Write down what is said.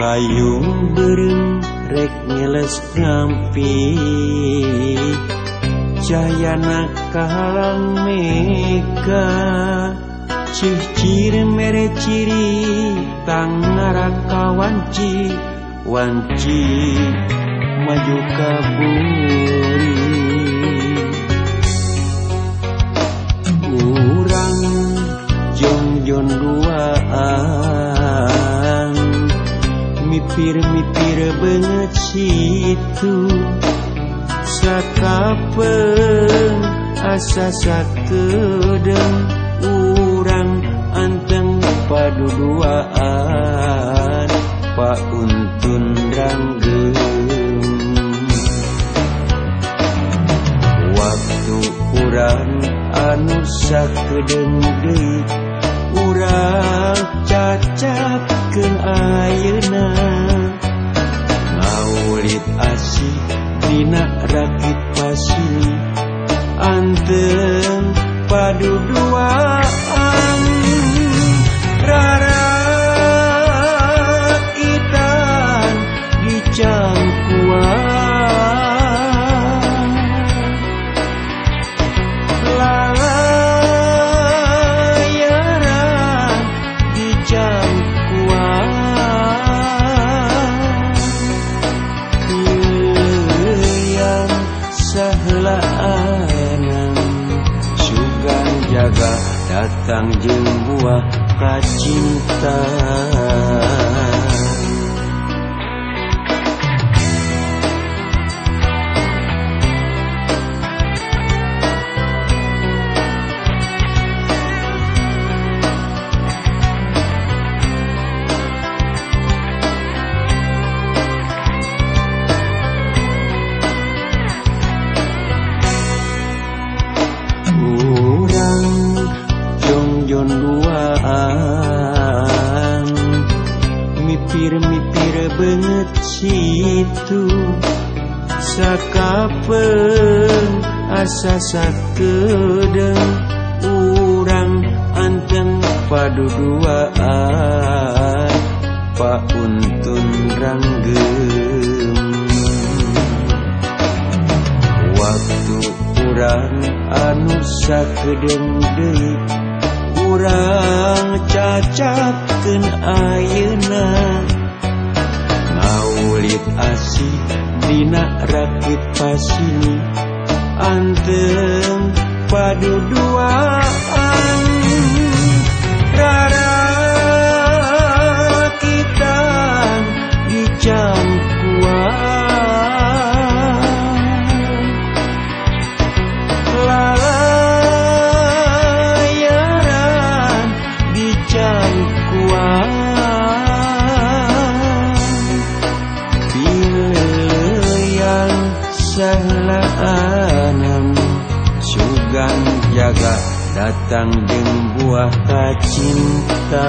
rayu berem rek ngeles ngampi. Jayana kahalang mega. Cih mere ciri tang naraka wanci Wanci maju kabur. pirmipir banget situ sakapeung asa sakedeng urang anteng paduduaan pak untun ranggeng waktu urang anu sakedeng deui urang cacapkeun ayeuna. kulit asih Dina rakit pasini Anteng padu duaan kanan sugan jaga datang jembuah buah situ. Sakapeng asa sakedeng urang anten paduduaan pauntun ranggem. Waktu urang anu sakedeng deui urang cacapkeun musik asih Dina rakit pasini. Antem padu duaan sahlaanam sugan jaga datang dengan buah cinta.